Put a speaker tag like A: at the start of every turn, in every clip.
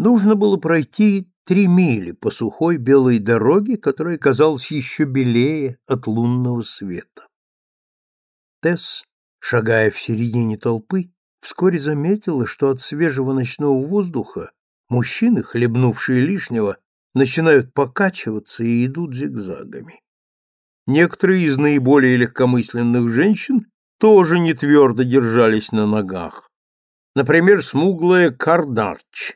A: Нужно было пройти три мили по сухой белой дороге, которая казалась еще белее от лунного света. Тесс, шагая в середине толпы, вскоре заметила, что от свежего ночного воздуха мужчины, хлебнувшие лишнего, начинают покачиваться и идут зигзагами. Некоторые из наиболее легкомысленных женщин тоже не твердо держались на ногах. Например, смуглая Кардарч,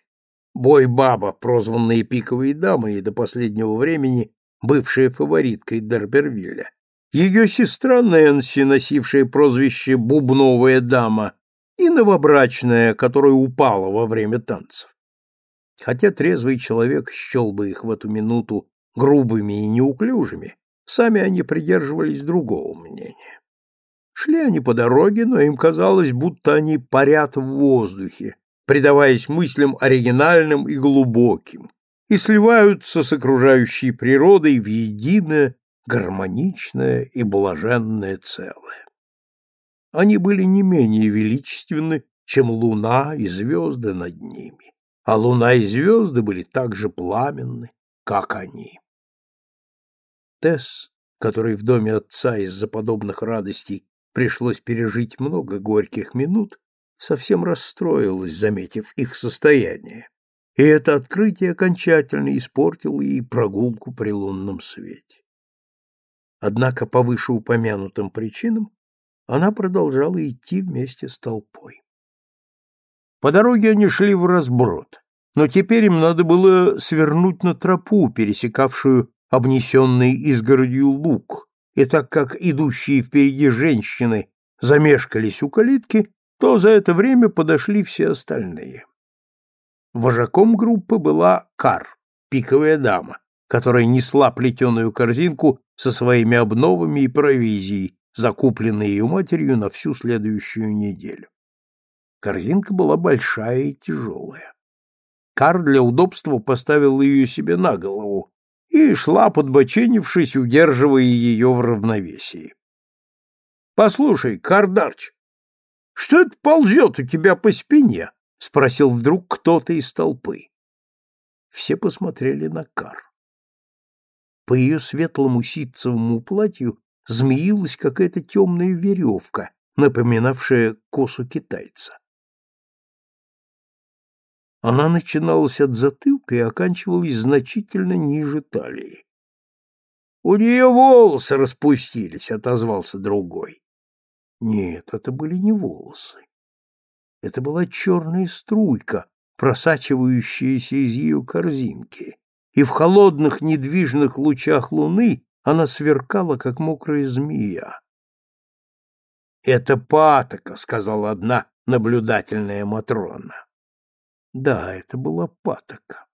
A: бой-баба, прозванная пиковой дамой и до последнего времени бывшая фавориткой Дербервилля. Ее сестра Нэнси, носившая прозвище «Бубновая дама», и новобрачная, которая упала во время танцев. Хотя трезвый человек счел бы их в эту минуту грубыми и неуклюжими, сами они придерживались другого мнения. Шли они по дороге, но им казалось, будто они парят в воздухе, предаваясь мыслям оригинальным и глубоким, и сливаются с окружающей природой в единое, гармоничное и блаженное целое. Они были не менее величественны, чем луна и звезды над ними, а луна и звезды были так же пламенны, как они. Тесс, который в доме отца из-за подобных радостей пришлось пережить много горьких минут, совсем расстроилась, заметив их состояние. И это открытие окончательно испортило ей прогулку при лунном свете. Однако по вышеупомянутым причинам она продолжала идти вместе с толпой. По дороге они шли в разброд, но теперь им надо было свернуть на тропу, пересекавшую обнесенный изгородью луг, и так как идущие впереди женщины замешкались у калитки, то за это время подошли все остальные. Вожаком группы была Кар, пиковая дама, которая несла плетеную корзинку со своими обновами и провизией, закупленной ее матерью на всю следующую неделю. Корзинка была большая и тяжелая. Кар для удобства поставил ее себе на голову, и шла, подбоченившись, удерживая ее в равновесии. — Послушай, Кардарч, что это ползет у тебя по спине? — спросил вдруг кто-то из толпы. Все посмотрели на Кар. По ее светлому ситцевому платью змеилась какая-то темная веревка, напоминавшая косу китайца. Она начиналась от затылка и оканчивалась значительно ниже талии. «У нее волосы распустились», — отозвался другой. Нет, это были не волосы. Это была черная струйка, просачивающаяся из ее корзинки, и в холодных недвижных лучах луны она сверкала, как мокрая змея. «Это патока», — сказала одна наблюдательная Матрона. Да, это была патока.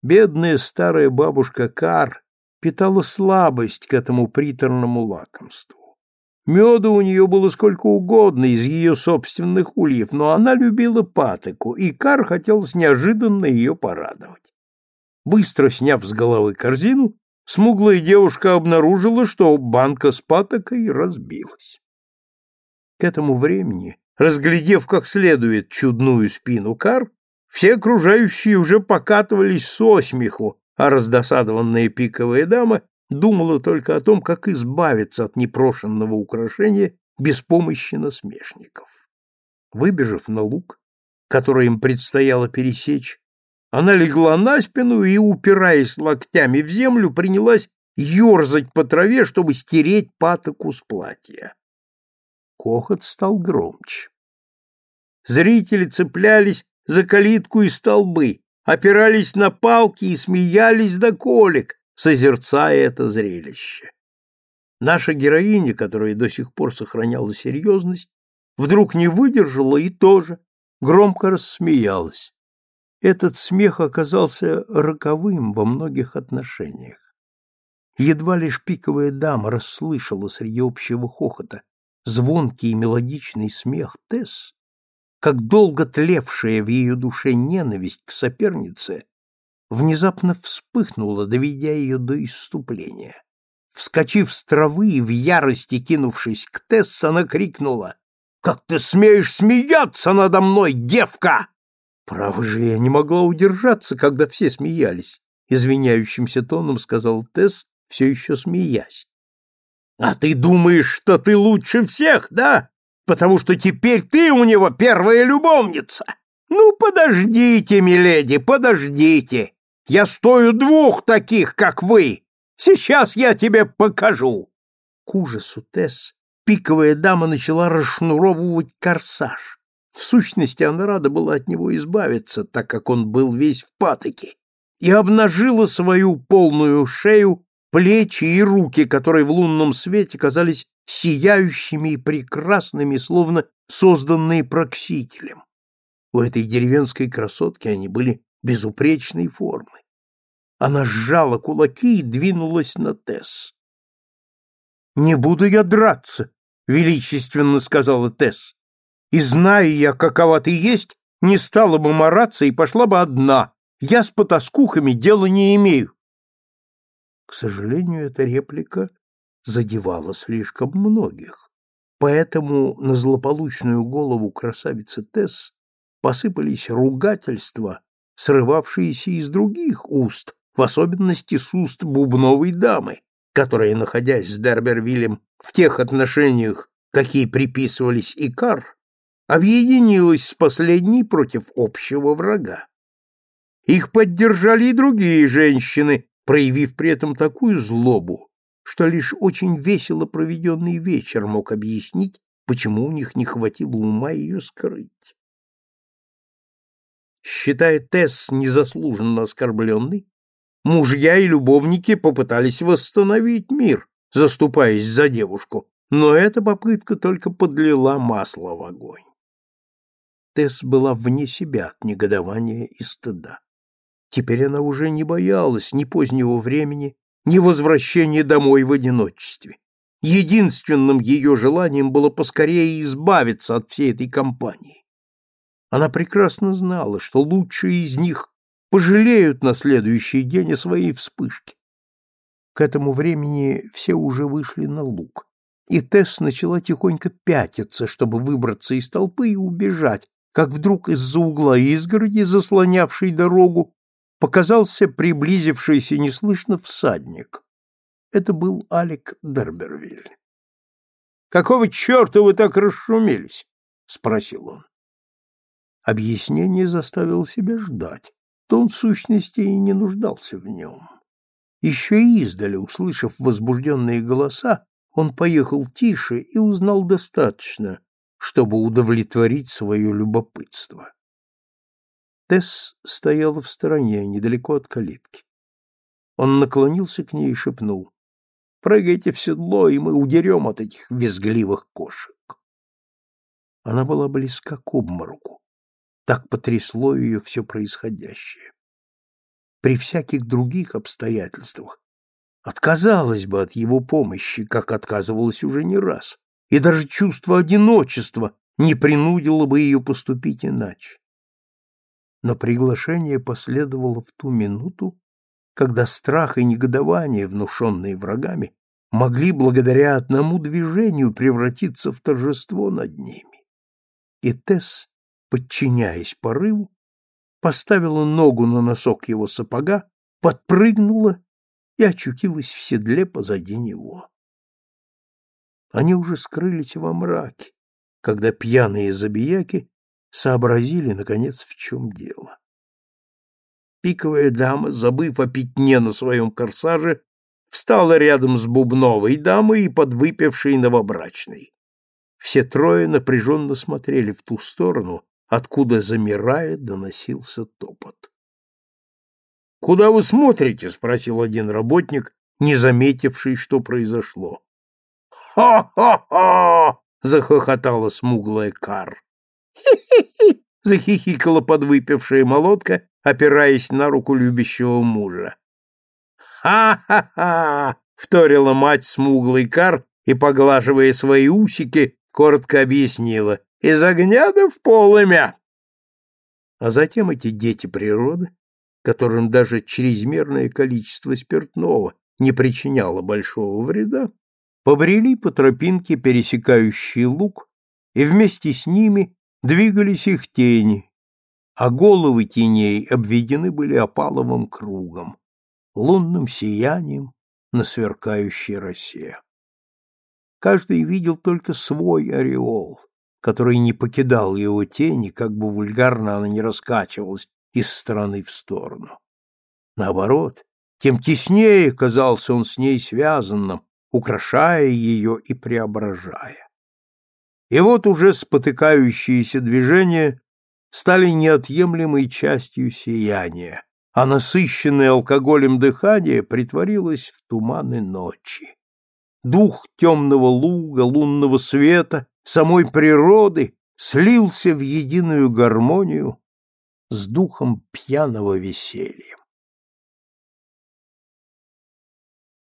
A: Бедная старая бабушка Кар питала слабость к этому приторному лакомству. Меду у нее было сколько угодно из ее собственных ульев, но она любила патоку, и Кар хотелось неожиданно ее порадовать. Быстро сняв с головы корзину, смуглая девушка обнаружила, что банка с патокой разбилась. К этому времени Разглядев как следует чудную спину кар, все окружающие уже покатывались со смеху, а раздосадованная пиковая дама думала только о том, как избавиться от непрошенного украшения без помощи насмешников. Выбежав на луг, который им предстояло пересечь, она легла на спину и, упираясь локтями в землю, принялась ерзать по траве, чтобы стереть патоку с платья. Кохот стал громче. Зрители цеплялись за калитку и столбы, опирались на палки и смеялись до колик, созерцая это зрелище. Наша героиня, которая до сих пор сохраняла серьезность, вдруг не выдержала и тоже громко рассмеялась. Этот смех оказался роковым во многих отношениях. Едва лишь пиковая дама расслышала среди общего хохота звонкий и мелодичный смех Тесс, как долго тлевшая в ее душе ненависть к сопернице, внезапно вспыхнула, доведя ее до исступления. Вскочив с травы и в ярости кинувшись к Тесс, она крикнула «Как ты смеешь смеяться надо мной, девка!» Право же, я не могла удержаться, когда все смеялись, извиняющимся тоном сказал Тесс, все еще смеясь. А ты думаешь, что ты лучше всех, да? Потому что теперь ты у него первая любовница. Ну, подождите, миледи, подождите. Я стою двух таких, как вы. Сейчас я тебе покажу. К ужасу Тесс пиковая дама начала расшнуровывать корсаж. В сущности, она рада была от него избавиться, так как он был весь в патоке, и обнажила свою полную шею, плечи и руки, которые в лунном свете казались сияющими и прекрасными, словно созданные проксителем. У этой деревенской красотки они были безупречной формы. Она сжала кулаки и двинулась на Тесс. «Не буду я драться», — величественно сказала Тесс. «И зная я, какова ты есть, не стала бы мараться и пошла бы одна. Я с потаскухами дела не имею». К сожалению, эта реплика задевала слишком многих. Поэтому на злополучную голову красавицы Тесс посыпались ругательства, срывавшиеся из других уст, в особенности с уст бубновой дамы, которая, находясь с Дербервиллем в тех отношениях, какие приписывались Икар, объединилась с последней против общего врага. Их поддержали и другие женщины, проявив при этом такую злобу, что лишь очень весело проведенный вечер мог объяснить, почему у них не хватило ума ее скрыть. Считая Тесс незаслуженно оскорбленной, мужья и любовники попытались восстановить мир, заступаясь за девушку, но эта попытка только подлила масло в огонь. Тесс была вне себя от негодования и стыда. Теперь она уже не боялась ни позднего времени, ни возвращения домой в одиночестве. Единственным ее желанием было поскорее избавиться от всей этой компании. Она прекрасно знала, что лучшие из них пожалеют на следующий день о своей вспышке. К этому времени все уже вышли на луг, и Тесс начала тихонько пятиться, чтобы выбраться из толпы и убежать, как вдруг из-за угла изгороди, заслонявшей дорогу, показался приблизившийся неслышно всадник. Это был Алек Дербервиль. «Какого черта вы так расшумелись?» — спросил он. Объяснение заставило себя ждать, то он в сущности и не нуждался в нем. Еще издали, услышав возбужденные голоса, он поехал тише и узнал достаточно, чтобы удовлетворить свое любопытство. Тесс стояла в стороне, недалеко от калитки. Он наклонился к ней и шепнул. «Прыгайте в седло, и мы удерем от этих визгливых кошек». Она была близка к обмороку. Так потрясло ее все происходящее. При всяких других обстоятельствах отказалась бы от его помощи, как отказывалась уже не раз, и даже чувство одиночества не принудило бы ее поступить иначе но приглашение последовало в ту минуту, когда страх и негодование, внушенные врагами, могли благодаря одному движению превратиться в торжество над ними. И Тесс, подчиняясь порыву, поставила ногу на носок его сапога, подпрыгнула и очутилась в седле позади него. Они уже скрылись во мраке, когда пьяные забияки сообразили, наконец, в чем дело. Пиковая дама, забыв о пятне на своем корсаже, встала рядом с бубновой дамой и подвыпившей новобрачной. Все трое напряженно смотрели в ту сторону, откуда, замирая, доносился топот. — Куда вы смотрите? — спросил один работник, не заметивший, что произошло. «Ха — захохотала смуглая Кар. «Хи-хи-хи!» — захихикала подвыпившая молотка, опираясь на руку любящего мужа. «Ха-ха-ха!» — вторила мать смуглый кар и, поглаживая свои усики, коротко объяснила. «Из огня да в полымя!» А затем эти дети природы, которым даже чрезмерное количество спиртного не причиняло большого вреда, побрели по тропинке, пересекающей луг, и вместе с ними двигались их тени, а головы теней обведены были опаловым кругом, лунным сиянием на сверкающей росе. Каждый видел только свой ореол, который не покидал его тени, как бы вульгарно она не раскачивалась из стороны в сторону. Наоборот, тем теснее казался он с ней связанным, украшая ее и преображая. И вот уже спотыкающиеся движения стали неотъемлемой частью сияния, а насыщенное алкоголем дыхание притворилось в туманы ночи. Дух темного луга, лунного света, самой природы слился в единую гармонию с духом пьяного веселья.